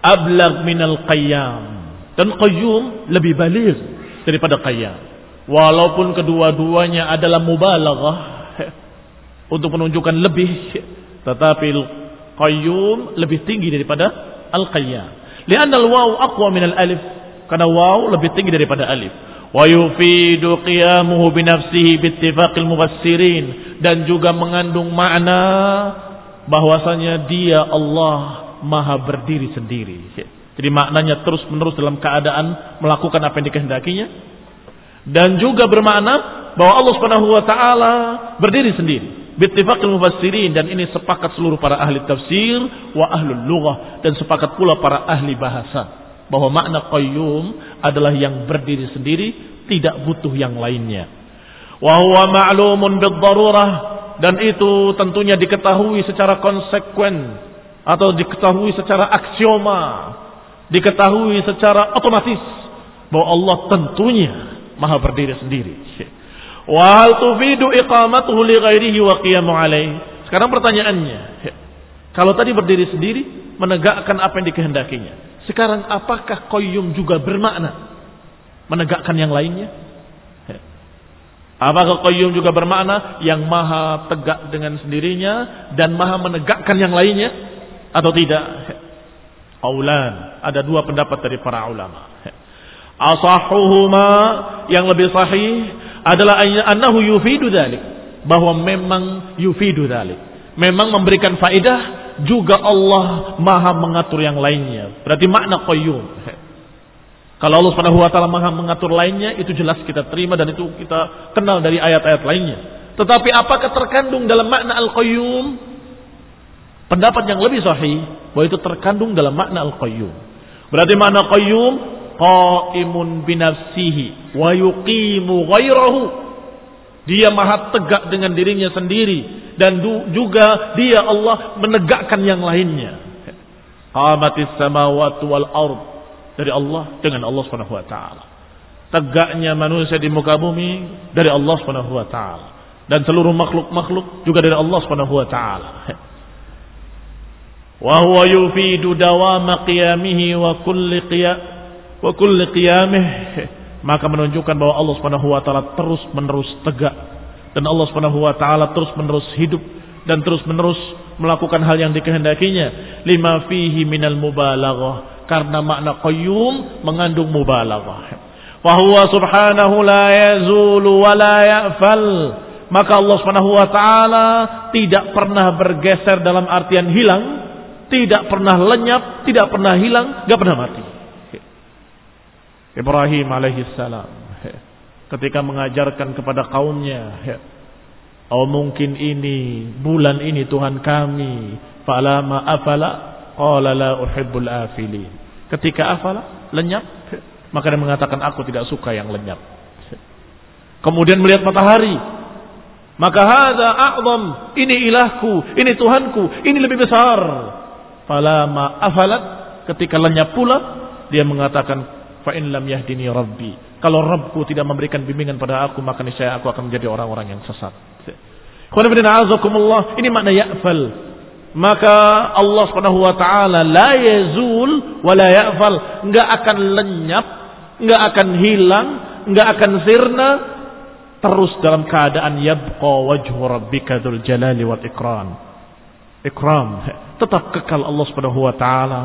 ablag minal qayyam. Dan qayyum lebih balik daripada qayyam. Walaupun kedua-duanya adalah mubalaghah untuk menunjukkan lebih, tetapi Qayyum lebih tinggi daripada Al-Qayyam. Lianna al-waw aqwa min al-alif. Karena waw lebih tinggi daripada alif. Wa yufidu qiyamuhu binafsihi bittifaqil mufassirin. Dan juga mengandung makna bahwasanya dia Allah maha berdiri sendiri. Jadi maknanya terus menerus dalam keadaan melakukan apa yang dikehendakinya. Dan juga bermakna bahwa Allah Subhanahu wa taala berdiri sendiri. Bittifaqil mufassirin dan ini sepakat seluruh para ahli tafsir wa ahlul lughah dan sepakat pula para ahli bahasa bahwa makna qayyum adalah yang berdiri sendiri tidak butuh yang lainnya. Wa huwa ma'lumun dan itu tentunya diketahui secara konsekuen atau diketahui secara aksioma, diketahui secara otomatis bahwa Allah tentunya maha berdiri sendiri. Wa hal tufidu iqamatuhu li ghairihi wa qiyamu alaih. Sekarang pertanyaannya, kalau tadi berdiri sendiri menegakkan apa yang dikehendakinya. Sekarang apakah qayyum juga bermakna menegakkan yang lainnya? Apakah qayyum juga bermakna yang maha tegak dengan sendirinya dan maha menegakkan yang lainnya atau tidak? Aulan, ada dua pendapat dari para ulama. Asahuhuma yang lebih sahih adalah annahu yufidu dzalik bahwa memang yufidu dzalik memang memberikan faedah juga Allah Maha mengatur yang lainnya. Berarti makna qayyum. Kalau Allah Subhanahu wa taala Maha mengatur lainnya itu jelas kita terima dan itu kita kenal dari ayat-ayat lainnya. Tetapi apakah terkandung dalam makna al-qayyum? Pendapat yang lebih sahih bahwa itu terkandung dalam makna al-qayyum. Berarti makna qayyum qaimun binafsihi wa yuqimu ghairahu dia maha tegak dengan dirinya sendiri dan juga dia Allah menegakkan yang lainnya. Qamatis samawati wal ard. Dari Allah dengan Allah Subhanahu wa taala. Tegaknya manusia di muka bumi dari Allah Subhanahu wa taala. Dan seluruh makhluk-makhluk juga dari Allah Subhanahu wa taala. Wa huwa yufidu dawama qiyamihi wa kulli wa kulli qiyamih. Maka menunjukkan bahwa Allah Subhanahu wa taala terus menerus tegak dan Allah Subhanahu wa taala terus menerus hidup dan terus menerus melakukan hal yang dikehendakinya. Lima fihi minal mubalaghah. Karena makna qayyum mengandung mubalaghah. Wa huwa subhanahu la yazulu wa la ya'fal. Maka Allah Subhanahu wa taala tidak pernah bergeser dalam artian hilang tidak pernah lenyap tidak pernah hilang enggak pernah mati Ibrahim alaihissalam ketika mengajarkan kepada kaumnya Oh mungkin ini bulan ini Tuhan kami. Falama afala? Qala la uhibbul afilin. Ketika afala? Lenyap. Maka dia mengatakan aku tidak suka yang lenyap. Kemudian melihat matahari. Maka hadza a'zam? Ini ilahku ini Tuhanku ini lebih besar. Falama afalat? Ketika lenyap pula dia mengatakan fa in lam yahdini rabbi. Kalau Rabbku tidak memberikan bimbingan pada aku maka niscaya aku akan menjadi orang-orang yang sesat. Ini makna ya'fal. Maka Allah Subhanahu wa taala la yazul wa la ya'fal. Enggak akan lenyap enggak akan hilang enggak akan sirna. Terus dalam keadaan yabqa wajhu rabbika dzul jalali wal ikram. Ikram. Tetap kekal Allah Subhanahu wa taala.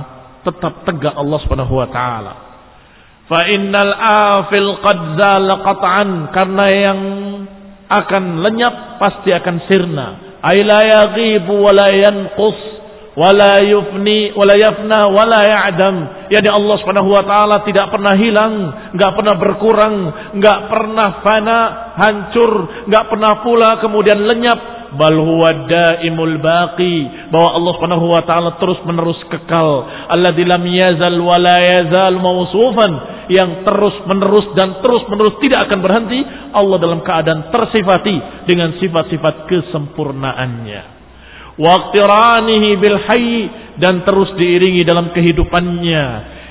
Tetap tegak Allah Subhanahu wa taala Fa innal afil qad zala qat'an. Karena yang akan lenyap pasti akan sirna. Ay la yaghibu wa la yanqus wa la yufni wa la yafna wa la ya'dam. Yani Allah Subhanahu wa taala tidak pernah hilang, enggak pernah berkurang, enggak pernah fana, hancur, enggak pernah pula kemudian lenyap, bal huwa daimul baqi. Bahwa Allah Subhanahu wa taala terus menerus kekal. Alladzi lam yazal wa la yazal mausufan yang terus menerus dan terus menerus tidak akan berhenti Allah dalam keadaan tersifati dengan sifat-sifat kesempurnaannya waqtiranihi bil hayy dan terus diiringi dalam kehidupannya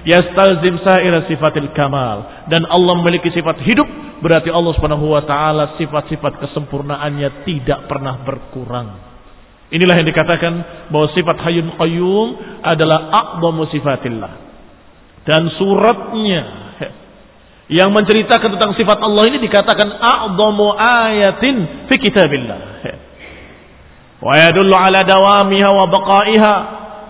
yastalzim sa'ira sifatil kamal dan Allah memiliki sifat hidup berarti Allah Subhanahu wa taala sifat-sifat kesempurnaannya tidak pernah berkurang. Inilah yang dikatakan bahwa sifat Hayyun Qayyum adalah a'dhamu sifatillah. Dan suratnya yang menceritakan tentang sifat Allah ini dikatakan a'dhamu ayatin fi kitabillah. Wa yadullu ala dawamiha wa baqaiha.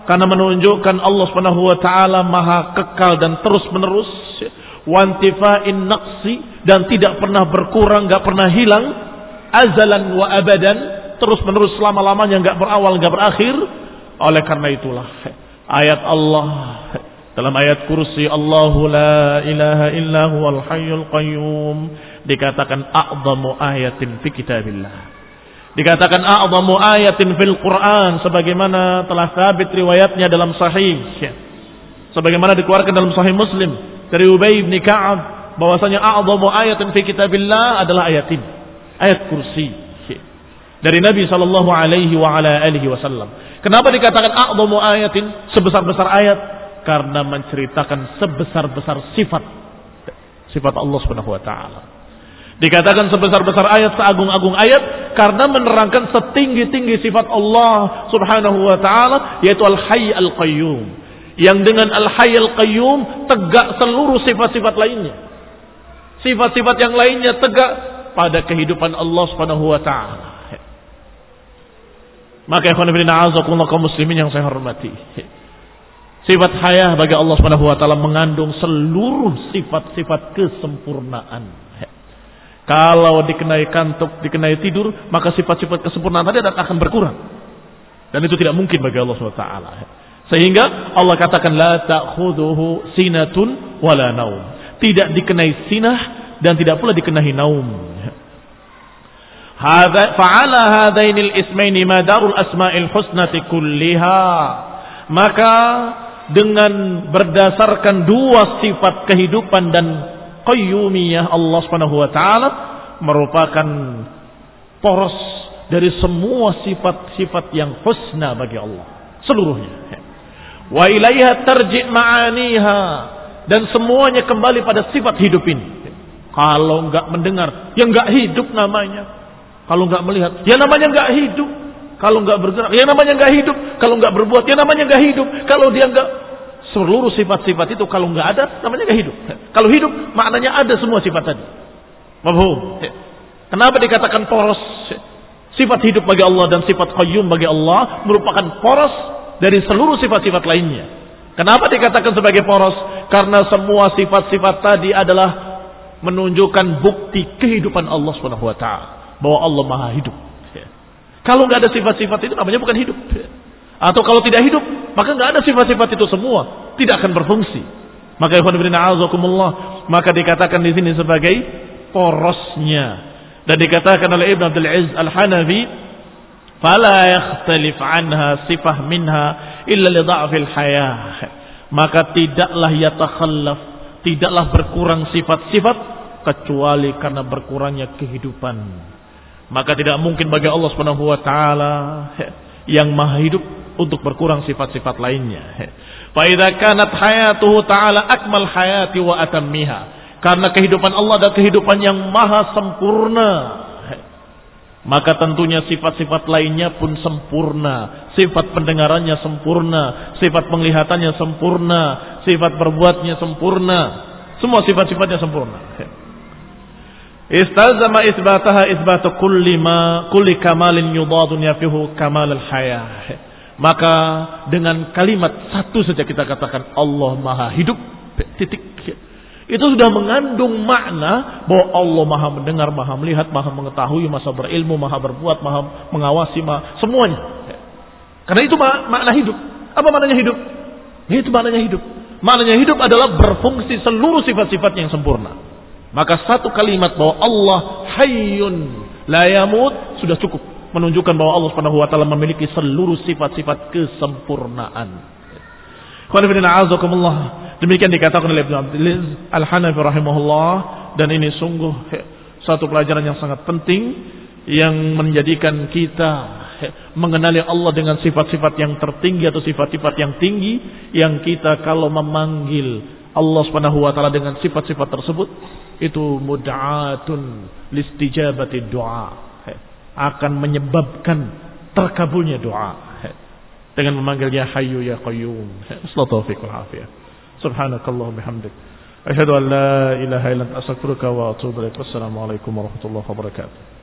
Karena menunjukkan Allah Subhanahu wa taala maha kekal dan terus-menerus. Wantifa'in naqsi. Dan tidak pernah berkurang, enggak pernah hilang. Azalan wa abadan. Terus-menerus selama-lamanya enggak berawal, enggak berakhir. Oleh karena itulah ayat Allah dalam ayat kursi Allahu la ilaha illa huwal hayyul qayyum dikatakan a'zamu ayatin fi kitabillah. Dikatakan a'zamu ayatin fil Quran sebagaimana telah sabit riwayatnya dalam sahih. Sebagaimana dikeluarkan dalam sahih Muslim dari Ubay bin Ka'ab bahwasanya a'zamu ayatin fi kitabillah adalah ayat ini. Ayat kursi. Dari Nabi sallallahu alaihi wa ala alihi wasallam. Kenapa dikatakan a'zamu ayatin sebesar-besar ayat? Karena menceritakan sebesar-besar sifat sifat Allah Subhanahu wa taala. Dikatakan sebesar-besar ayat, seagung-agung ayat karena menerangkan setinggi-tinggi sifat Allah Subhanahu wa taala yaitu Al-Hayy Al-Qayyum. Yang dengan Al-Hayy Al-Qayyum tegak seluruh sifat-sifat lainnya. Sifat-sifat yang lainnya tegak pada kehidupan Allah Subhanahu wa taala. Maka ikhwan fillah kaum muslimin yang saya hormati. Sifat hayah bagi Allah Subhanahu wa taala mengandung seluruh sifat-sifat kesempurnaan. Kalau dikenai kantuk, dikenai tidur, maka sifat-sifat kesempurnaan tadi akan berkurang. Dan itu tidak mungkin bagi Allah SWT. Sehingga Allah katakan la ta'khuduhu sinatun wala naum. Tidak dikenai sinah dan tidak pula dikenai naum. Hadza fa'ala hadainil ismaini madarul asma'il husnati kulliha. Maka dengan berdasarkan dua sifat kehidupan dan qayyumiyah Allah Subhanahu wa taala merupakan poros dari semua sifat-sifat yang husna bagi Allah seluruhnya. Wa ilaiha tarji ma'aniha dan semuanya kembali pada sifat hidup ini. Kalau enggak mendengar, ya enggak hidup namanya. Kalau enggak melihat, ya namanya enggak hidup. Kalau enggak bergerak, ya namanya enggak hidup. Kalau enggak berbuat, ya namanya enggak hidup. Kalau dia enggak seluruh sifat-sifat itu kalau nggak ada namanya nggak hidup. Kalau hidup maknanya ada semua sifat tadi. Mafhum? Kenapa dikatakan poros? Sifat hidup bagi Allah dan sifat qayyum bagi Allah merupakan poros dari seluruh sifat-sifat lainnya. Kenapa dikatakan sebagai poros? Karena semua sifat-sifat tadi adalah menunjukkan bukti kehidupan Allah taala bahwa Allah Maha hidup. Kalau nggak ada sifat-sifat itu namanya bukan hidup. Atau kalau tidak hidup, maka nggak ada sifat-sifat itu semua, tidak akan berfungsi. Maka ikhwan bin maka dikatakan di sini sebagai porosnya. Dan dikatakan oleh Ibn Abdul Aziz Al-Hanafi, "Fala yakhtalif anha sifah minha illa li dha'fil hayah." Maka tidaklah yatakhallaf, tidaklah berkurang sifat-sifat kecuali karena berkurangnya kehidupan. Maka tidak mungkin bagi Allah Subhanahu wa taala yang maha hidup untuk berkurang sifat-sifat lainnya. Faidah kanat hayatuhu ta'ala akmal hayati wa atammiha. Karena kehidupan Allah adalah kehidupan yang maha sempurna. Maka tentunya sifat-sifat lainnya pun sempurna. Sifat pendengarannya sempurna. Sifat penglihatannya sempurna. Sifat berbuatnya sempurna. Semua sifat-sifatnya sempurna. Istazama isbataha isbatu kulli ma kulli kamalin yudadun yafihu kamal al-hayah. Maka dengan kalimat satu saja kita katakan Allah Maha Hidup, titik. Itu sudah mengandung makna bahwa Allah Maha mendengar, Maha melihat, Maha mengetahui, Maha berilmu, Maha berbuat, Maha mengawasi, Maha semuanya. Karena itu makna hidup. Apa maknanya hidup? Itu maknanya hidup. Maknanya hidup adalah berfungsi seluruh sifat-sifat yang sempurna. Maka satu kalimat bahwa Allah hayyun la yamut sudah cukup menunjukkan bahwa Allah Subhanahu wa taala memiliki seluruh sifat-sifat kesempurnaan. Demikian dikatakan oleh Ibnu Abdul Al-Hanafi rahimahullah dan ini sungguh satu pelajaran yang sangat penting yang menjadikan kita mengenali Allah dengan sifat-sifat yang tertinggi atau sifat-sifat yang tinggi yang kita kalau memanggil Allah Subhanahu wa taala dengan sifat-sifat tersebut itu mud'atun listijabati doa akan menyebabkan terkabulnya doa dengan memanggil ya hayyu ya qayyum. Sallallahu alaihi Subhanakallah bihamdik. Asyhadu an la ilaha illa anta astaghfiruka wa atubu ilaik. Wassalamu alaikum warahmatullahi wabarakatuh.